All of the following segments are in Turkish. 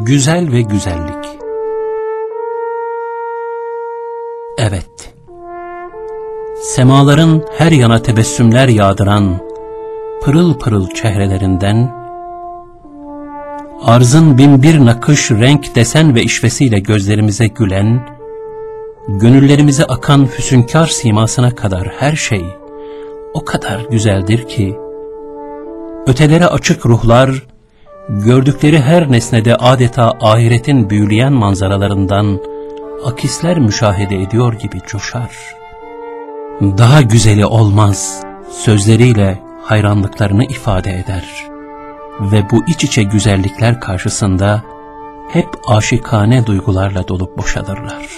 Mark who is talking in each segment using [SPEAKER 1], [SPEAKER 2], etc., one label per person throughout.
[SPEAKER 1] Güzel ve güzellik. Evet. Semaların her yana tebessümler yağdıran pırıl pırıl çehrelerinden arzın binbir nakış, renk, desen ve işvesiyle gözlerimize gülen, gönüllerimize akan füsünkar simasına kadar her şey o kadar güzeldir ki, ötelere açık ruhlar, gördükleri her nesnede adeta ahiretin büyüleyen manzaralarından akisler müşahede ediyor gibi coşar. Daha güzeli olmaz, sözleriyle hayranlıklarını ifade eder.'' ve bu iç içe güzellikler karşısında hep aşikane duygularla dolup boşalırlar.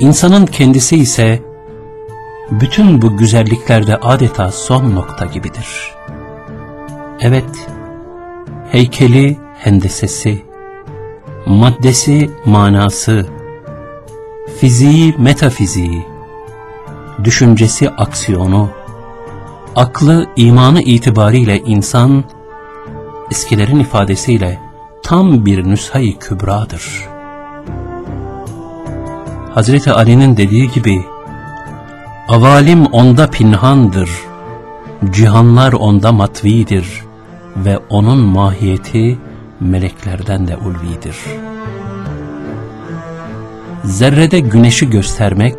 [SPEAKER 1] İnsanın kendisi ise bütün bu güzelliklerde adeta son nokta gibidir. Evet, heykeli hendesesi, maddesi manası, fiziği metafiziği, düşüncesi aksiyonu, aklı imanı itibariyle insan, eskilerin ifadesiyle tam bir nüshayı kübradır. Hazreti Ali'nin dediği gibi, avalim onda pinhandır, cihanlar onda matvidir ve onun mahiyeti meleklerden de ulvidir. Zerrede güneşi göstermek,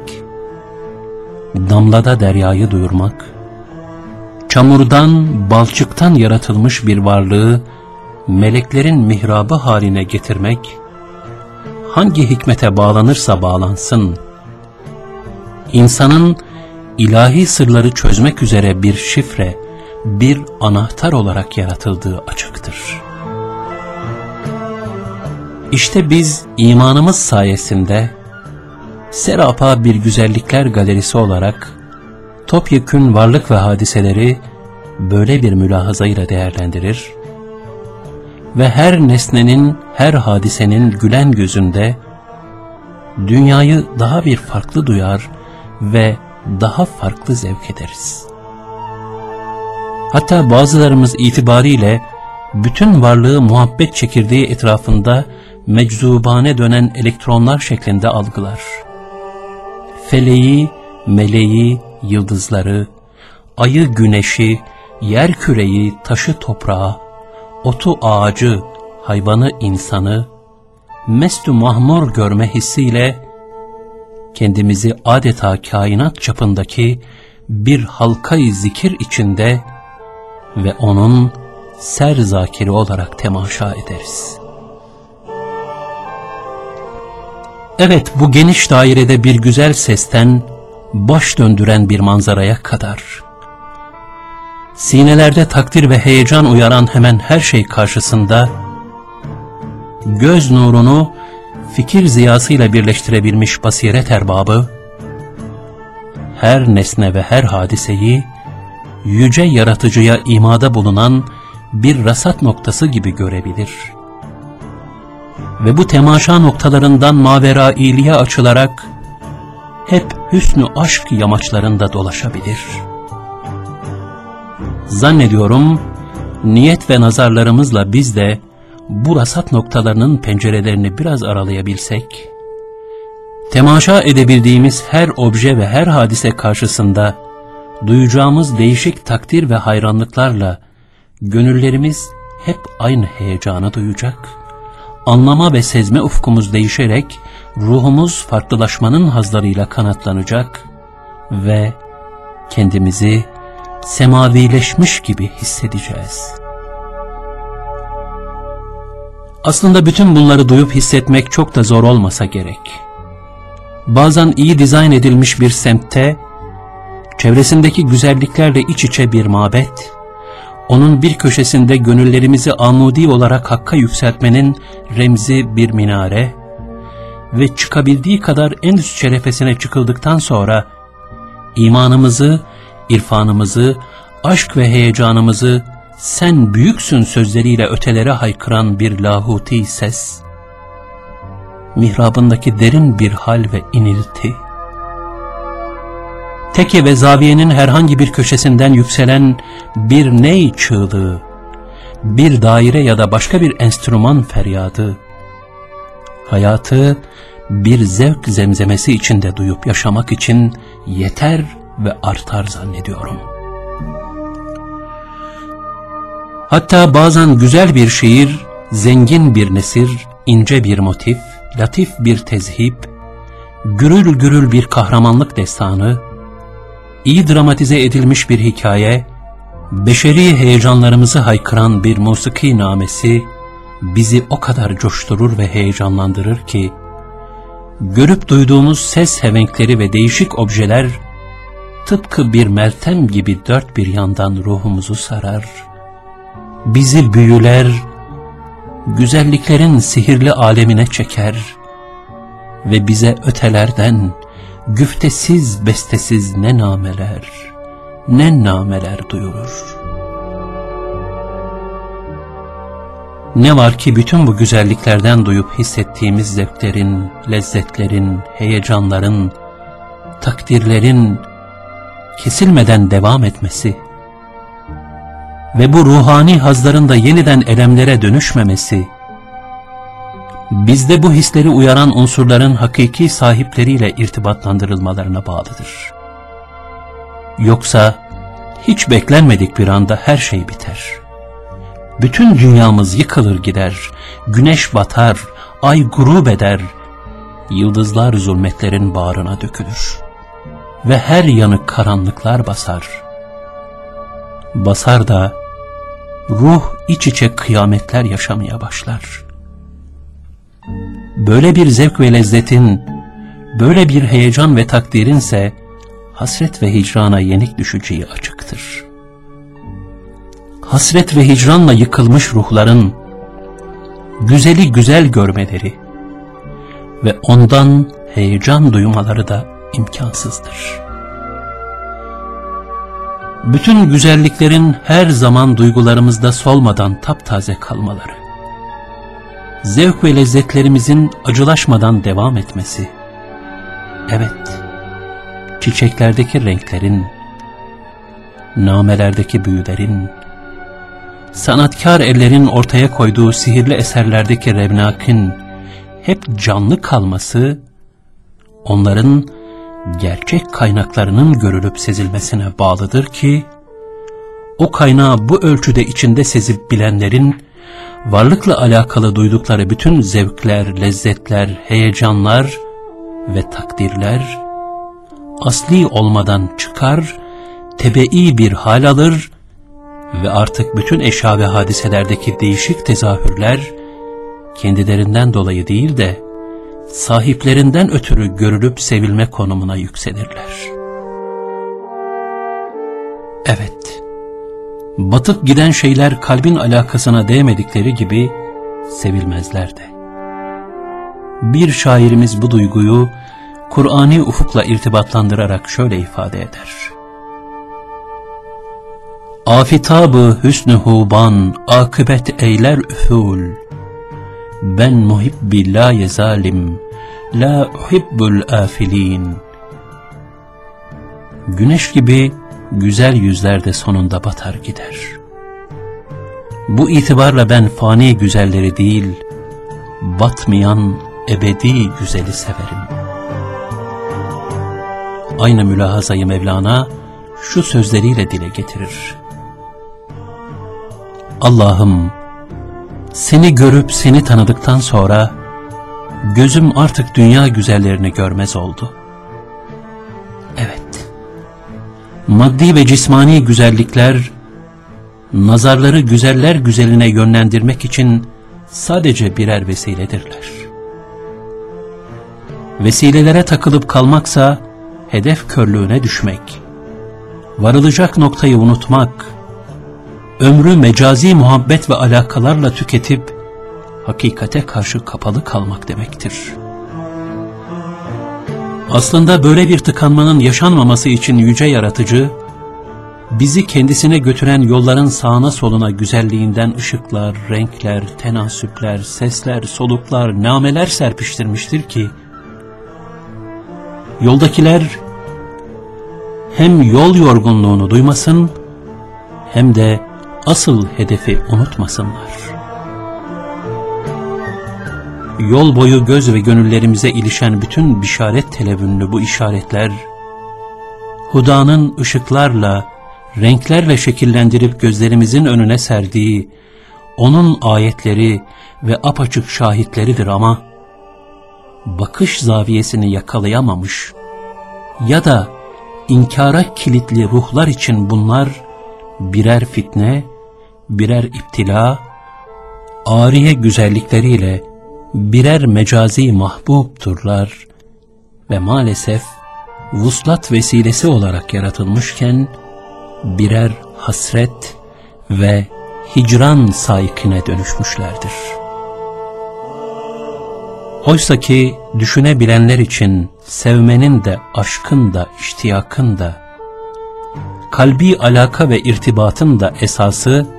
[SPEAKER 1] damlada deryayı duyurmak, çamurdan, balçıktan yaratılmış bir varlığı meleklerin mihrabı haline getirmek, hangi hikmete bağlanırsa bağlansın, insanın ilahi sırları çözmek üzere bir şifre, bir anahtar olarak yaratıldığı açıktır. İşte biz imanımız sayesinde serapa bir güzellikler galerisi olarak topyekün varlık ve hadiseleri böyle bir mülahazayla değerlendirir ve her nesnenin, her hadisenin gülen gözünde dünyayı daha bir farklı duyar ve daha farklı zevk ederiz. Hatta bazılarımız itibariyle bütün varlığı muhabbet çekirdeği etrafında meczubane dönen elektronlar şeklinde algılar. Feleği, meleği, yıldızları, ayı güneşi, yer küreyi, taşı toprağı, otu ağacı, hayvanı insanı, mestü mahmur görme hissiyle kendimizi adeta kainat çapındaki bir halkayı zikir içinde ve onun ser zakiri olarak temaşa ederiz. Evet bu geniş dairede bir güzel sesten baş döndüren bir manzaraya kadar. Sinelerde takdir ve heyecan uyaran hemen her şey karşısında, göz nurunu fikir ziyasıyla birleştirebilmiş basiret erbabı, her nesne ve her hadiseyi yüce yaratıcıya imada bulunan bir rasat noktası gibi görebilir. Ve bu temaşa noktalarından mavera iyiliğe açılarak hep hüsnü aşk yamaçlarında dolaşabilir. Zannediyorum niyet ve nazarlarımızla biz de bu rasat noktalarının pencerelerini biraz aralayabilsek, temaşa edebildiğimiz her obje ve her hadise karşısında duyacağımız değişik takdir ve hayranlıklarla gönüllerimiz hep aynı heyecanı duyacak, anlama ve sezme ufkumuz değişerek ruhumuz farklılaşmanın hazlarıyla kanatlanacak ve kendimizi semavileşmiş gibi hissedeceğiz. Aslında bütün bunları duyup hissetmek çok da zor olmasa gerek. Bazen iyi dizayn edilmiş bir semtte, çevresindeki güzelliklerle iç içe bir mabet, onun bir köşesinde gönüllerimizi amudi olarak hakka yükseltmenin remzi bir minare, ve çıkabildiği kadar en üst şerefesine çıkıldıktan sonra imanımızı, irfanımızı, aşk ve heyecanımızı sen büyüksün sözleriyle ötelere haykıran bir lahuti ses, mihrabındaki derin bir hal ve inilti, teke ve zaviyenin herhangi bir köşesinden yükselen bir ney çığlığı bir daire ya da başka bir enstrüman feryadı. Hayatı bir zevk zemzemesi içinde duyup yaşamak için yeter ve artar zannediyorum. Hatta bazen güzel bir şiir, zengin bir nesir, ince bir motif, latif bir tezhip, gürül gürül bir kahramanlık destanı, iyi dramatize edilmiş bir hikaye, beşeri heyecanlarımızı haykıran bir musiki namesi, bizi o kadar coşturur ve heyecanlandırır ki, görüp duyduğumuz ses hevenkleri ve değişik objeler, tıpkı bir meltem gibi dört bir yandan ruhumuzu sarar, bizi büyüler, güzelliklerin sihirli alemine çeker ve bize ötelerden güftesiz bestesiz ne nameler, ne nameler duyurur. Ne var ki bütün bu güzelliklerden duyup hissettiğimiz zevklerin, lezzetlerin, heyecanların, takdirlerin kesilmeden devam etmesi ve bu ruhani hazların da yeniden elemlere dönüşmemesi, bizde bu hisleri uyaran unsurların hakiki sahipleriyle irtibatlandırılmalarına bağlıdır. Yoksa hiç beklenmedik bir anda her şey biter.'' bütün dünyamız yıkılır gider, güneş batar, ay grup eder, yıldızlar zulmetlerin bağrına dökülür ve her yanı karanlıklar basar. Basar da ruh iç içe kıyametler yaşamaya başlar. Böyle bir zevk ve lezzetin, böyle bir heyecan ve takdirinse hasret ve hicrana yenik düşeceği açıktır.'' hasret ve hicranla yıkılmış ruhların güzeli güzel görmeleri ve ondan heyecan duymaları da imkansızdır. Bütün güzelliklerin her zaman duygularımızda solmadan taptaze kalmaları, zevk ve lezzetlerimizin acılaşmadan devam etmesi, evet, çiçeklerdeki renklerin, namelerdeki büyülerin, sanatkar ellerin ortaya koyduğu sihirli eserlerdeki revnakın hep canlı kalması, onların gerçek kaynaklarının görülüp sezilmesine bağlıdır ki, o kaynağı bu ölçüde içinde sezip bilenlerin, varlıkla alakalı duydukları bütün zevkler, lezzetler, heyecanlar ve takdirler, asli olmadan çıkar, tebei bir hal alır ve artık bütün eşya ve hadiselerdeki değişik tezahürler kendilerinden dolayı değil de sahiplerinden ötürü görülüp sevilme konumuna yükselirler. Evet, batıp giden şeyler kalbin alakasına değmedikleri gibi sevilmezler de. Bir şairimiz bu duyguyu Kur'ani ufukla irtibatlandırarak şöyle ifade eder. Afitabı hüsnü huban, akıbet eyler üful. Ben muhibbi la yezalim, la uhibbul afilin. Güneş gibi güzel yüzler de sonunda batar gider. Bu itibarla ben fani güzelleri değil, batmayan ebedi güzeli severim. Aynı mülahazayı Mevlana şu sözleriyle dile getirir. Allah'ım seni görüp seni tanıdıktan sonra gözüm artık dünya güzellerini görmez oldu. Evet, maddi ve cismani güzellikler, nazarları güzeller güzeline yönlendirmek için sadece birer vesiledirler. Vesilelere takılıp kalmaksa hedef körlüğüne düşmek, varılacak noktayı unutmak, ömrü mecazi muhabbet ve alakalarla tüketip hakikate karşı kapalı kalmak demektir. Aslında böyle bir tıkanmanın yaşanmaması için yüce yaratıcı, bizi kendisine götüren yolların sağına soluna güzelliğinden ışıklar, renkler, tenasüpler, sesler, soluklar, nameler serpiştirmiştir ki, yoldakiler hem yol yorgunluğunu duymasın, hem de asıl hedefi unutmasınlar. Yol boyu göz ve gönüllerimize ilişen bütün bişaret televünlü bu işaretler, Huda'nın ışıklarla, renklerle şekillendirip gözlerimizin önüne serdiği, onun ayetleri ve apaçık şahitleridir ama, bakış zaviyesini yakalayamamış ya da inkara kilitli ruhlar için bunlar birer fitne, birer iptila, ariye güzellikleriyle birer mecazi mahbubturlar ve maalesef vuslat vesilesi olarak yaratılmışken birer hasret ve hicran saikine dönüşmüşlerdir. Oysa ki düşünebilenler için sevmenin de aşkın da iştiyakın da kalbi alaka ve irtibatın da esası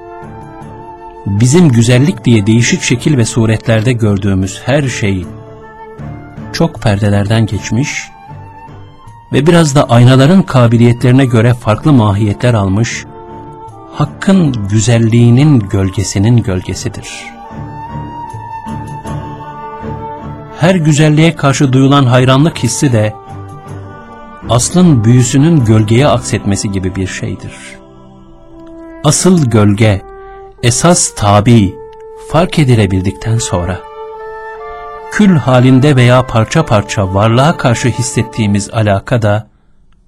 [SPEAKER 1] bizim güzellik diye değişik şekil ve suretlerde gördüğümüz her şey çok perdelerden geçmiş ve biraz da aynaların kabiliyetlerine göre farklı mahiyetler almış, Hakk'ın güzelliğinin gölgesinin gölgesidir. Her güzelliğe karşı duyulan hayranlık hissi de, aslın büyüsünün gölgeye aksetmesi gibi bir şeydir. Asıl gölge, esas tabi, fark edilebildikten sonra, kül halinde veya parça parça varlığa karşı hissettiğimiz alaka da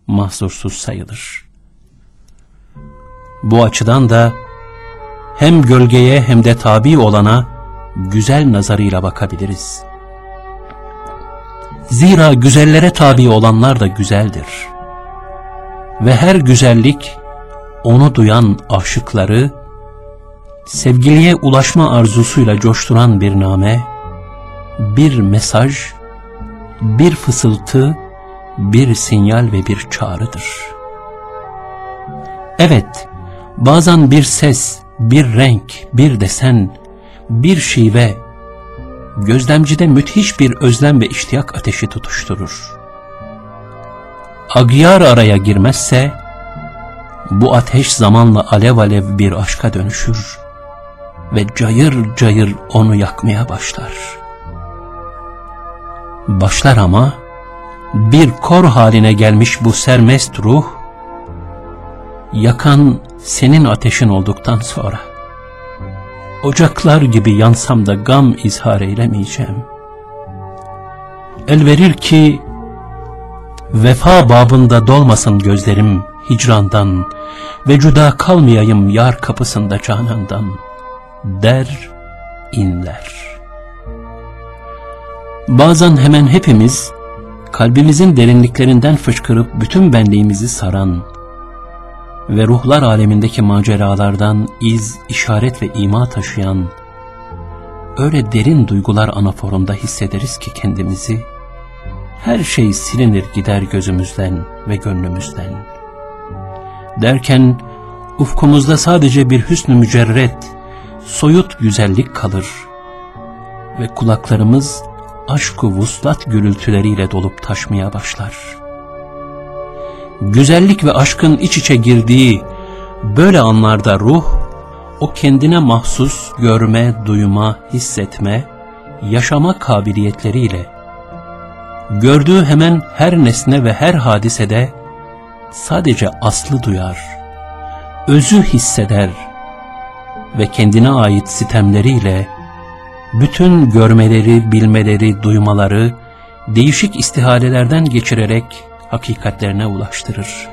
[SPEAKER 1] mahzursuz sayılır. Bu açıdan da hem gölgeye hem de tabi olana güzel nazarıyla bakabiliriz. Zira güzellere tabi olanlar da güzeldir. Ve her güzellik onu duyan aşıkları sevgiliye ulaşma arzusuyla coşturan bir name, bir mesaj, bir fısıltı, bir sinyal ve bir çağrıdır. Evet, bazen bir ses, bir renk, bir desen, bir şive, gözlemcide müthiş bir özlem ve iştiyak ateşi tutuşturur. Agyar araya girmezse, bu ateş zamanla alev alev bir aşka dönüşür ve cayır cayır onu yakmaya başlar. Başlar ama bir kor haline gelmiş bu sermest ruh, yakan senin ateşin olduktan sonra, ocaklar gibi yansam da gam izhar eylemeyeceğim. El verir ki, vefa babında dolmasın gözlerim hicrandan ve cüda kalmayayım yar kapısında canandan.'' Der inler. Bazen hemen hepimiz kalbimizin derinliklerinden fışkırıp bütün benliğimizi saran ve ruhlar alemindeki maceralardan iz, işaret ve ima taşıyan öyle derin duygular anaforunda hissederiz ki kendimizi her şey silinir gider gözümüzden ve gönlümüzden. Derken ufkumuzda sadece bir hüsnü mücerret soyut güzellik kalır ve kulaklarımız aşk-ı vuslat gürültüleriyle dolup taşmaya başlar. Güzellik ve aşkın iç içe girdiği böyle anlarda ruh, o kendine mahsus görme, duyma, hissetme, yaşama kabiliyetleriyle, gördüğü hemen her nesne ve her hadisede sadece aslı duyar, özü hisseder, ve kendine ait sitemleriyle bütün görmeleri, bilmeleri, duymaları değişik istihalelerden geçirerek hakikatlerine ulaştırır.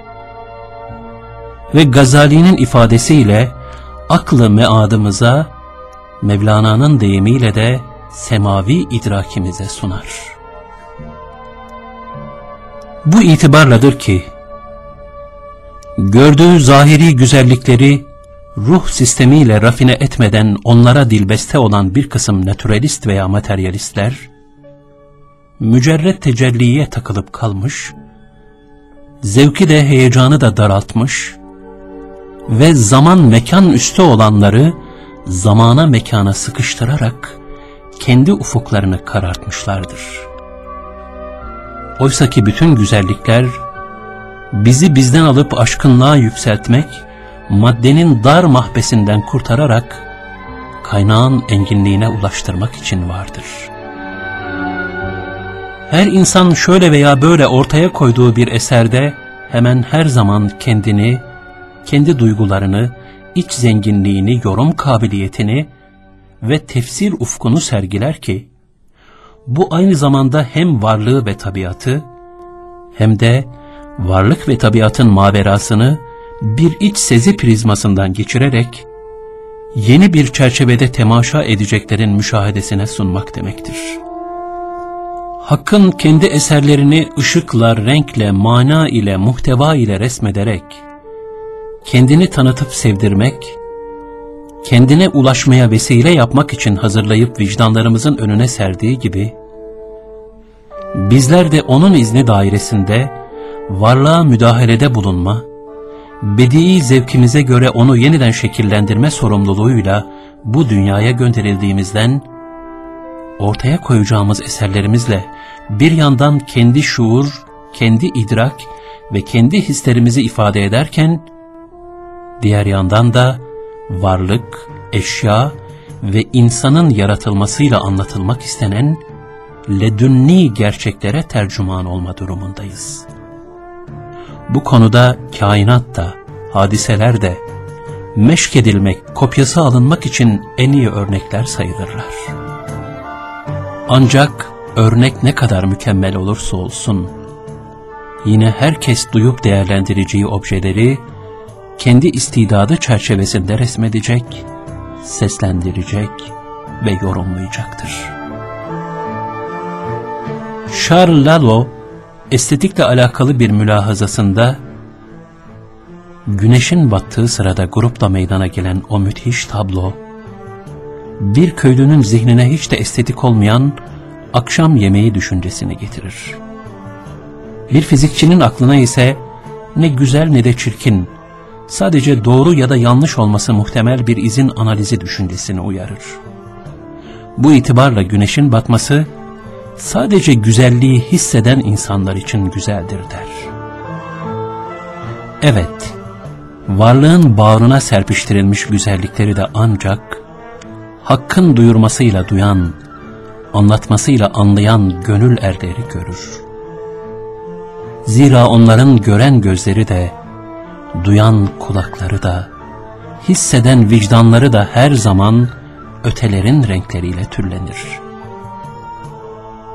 [SPEAKER 1] Ve Gazali'nin ifadesiyle aklı meadımıza, Mevlana'nın deyimiyle de semavi idrakimize sunar. Bu itibarladır ki, gördüğü zahiri güzellikleri ruh sistemiyle rafine etmeden onlara dilbeste olan bir kısım naturalist veya materyalistler, mücerret tecelliye takılıp kalmış, zevki de heyecanı da daraltmış ve zaman mekan üstü olanları zamana mekana sıkıştırarak kendi ufuklarını karartmışlardır. Oysaki bütün güzellikler bizi bizden alıp aşkınlığa yükseltmek maddenin dar mahbesinden kurtararak kaynağın enginliğine ulaştırmak için vardır. Her insan şöyle veya böyle ortaya koyduğu bir eserde hemen her zaman kendini, kendi duygularını, iç zenginliğini, yorum kabiliyetini ve tefsir ufkunu sergiler ki, bu aynı zamanda hem varlığı ve tabiatı, hem de varlık ve tabiatın maverasını bir iç sezi prizmasından geçirerek, yeni bir çerçevede temaşa edeceklerin müşahedesine sunmak demektir. Hakkın kendi eserlerini ışıkla, renkle, mana ile, muhteva ile resmederek, kendini tanıtıp sevdirmek, kendine ulaşmaya vesile yapmak için hazırlayıp vicdanlarımızın önüne serdiği gibi, bizler de onun izni dairesinde varlığa müdahalede bulunma, bedii zevkimize göre onu yeniden şekillendirme sorumluluğuyla bu dünyaya gönderildiğimizden, ortaya koyacağımız eserlerimizle bir yandan kendi şuur, kendi idrak ve kendi hislerimizi ifade ederken, diğer yandan da varlık, eşya ve insanın yaratılmasıyla anlatılmak istenen ledünni gerçeklere tercüman olma durumundayız. Bu konuda kainat da, hadiseler de, meşk edilmek, kopyası alınmak için en iyi örnekler sayılırlar. Ancak örnek ne kadar mükemmel olursa olsun, yine herkes duyup değerlendireceği objeleri, kendi istidadı çerçevesinde resmedecek, seslendirecek ve yorumlayacaktır. Charles Lalo, estetikle alakalı bir mülahazasında, güneşin battığı sırada grupla meydana gelen o müthiş tablo, bir köylünün zihnine hiç de estetik olmayan akşam yemeği düşüncesini getirir. Bir fizikçinin aklına ise ne güzel ne de çirkin, sadece doğru ya da yanlış olması muhtemel bir izin analizi düşüncesini uyarır. Bu itibarla güneşin batması, sadece güzelliği hisseden insanlar için güzeldir der. Evet, varlığın bağrına serpiştirilmiş güzellikleri de ancak, hakkın duyurmasıyla duyan, anlatmasıyla anlayan gönül erleri görür. Zira onların gören gözleri de, duyan kulakları da, hisseden vicdanları da her zaman ötelerin renkleriyle türlenir.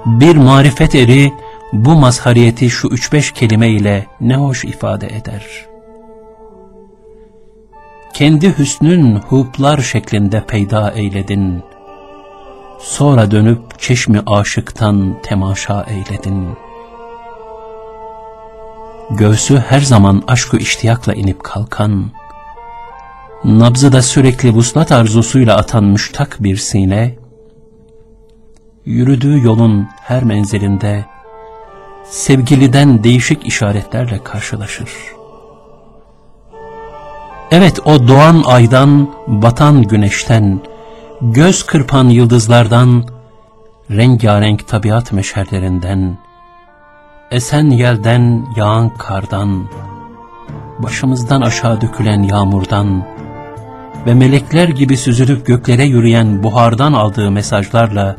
[SPEAKER 1] Bir marifet eri bu mazhariyeti şu üç beş kelime ile ne hoş ifade eder. Kendi hüsnün huplar şeklinde peyda eyledin. Sonra dönüp çeşmi aşıktan temaşa eyledin.'' göğsü her zaman aşkı iştiyakla inip kalkan, nabzı da sürekli vuslat arzusuyla atan müştak bir sine, yürüdüğü yolun her menzilinde sevgiliden değişik işaretlerle karşılaşır. Evet o doğan aydan, batan güneşten, göz kırpan yıldızlardan, rengarenk tabiat meşerlerinden, Esen yelden, yağan kardan, başımızdan aşağı dökülen yağmurdan ve melekler gibi süzülüp göklere yürüyen buhardan aldığı mesajlarla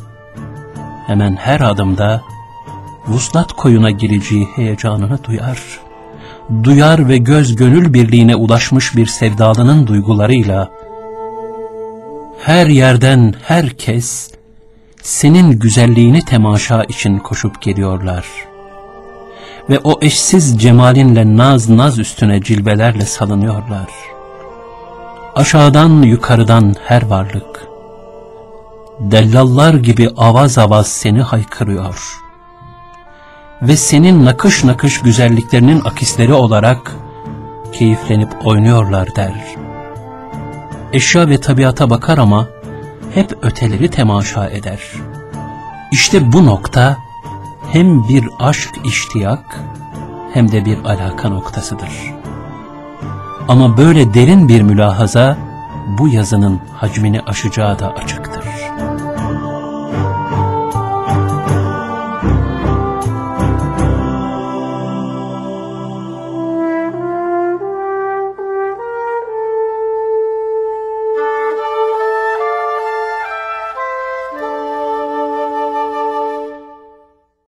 [SPEAKER 1] hemen her adımda vuslat koyuna gireceği heyecanını duyar. Duyar ve göz gönül birliğine ulaşmış bir sevdalının duygularıyla her yerden herkes senin güzelliğini temaşa için koşup geliyorlar.'' ve o eşsiz cemalinle naz naz üstüne cilvelerle salınıyorlar. Aşağıdan yukarıdan her varlık, dellallar gibi avaz avaz seni haykırıyor. Ve senin nakış nakış güzelliklerinin akisleri olarak keyiflenip oynuyorlar der. Eşya ve tabiata bakar ama hep öteleri temaşa eder. İşte bu nokta hem bir aşk iştiyak hem de bir alaka noktasıdır. Ama böyle derin bir mülahaza bu yazının hacmini aşacağı da açıktır.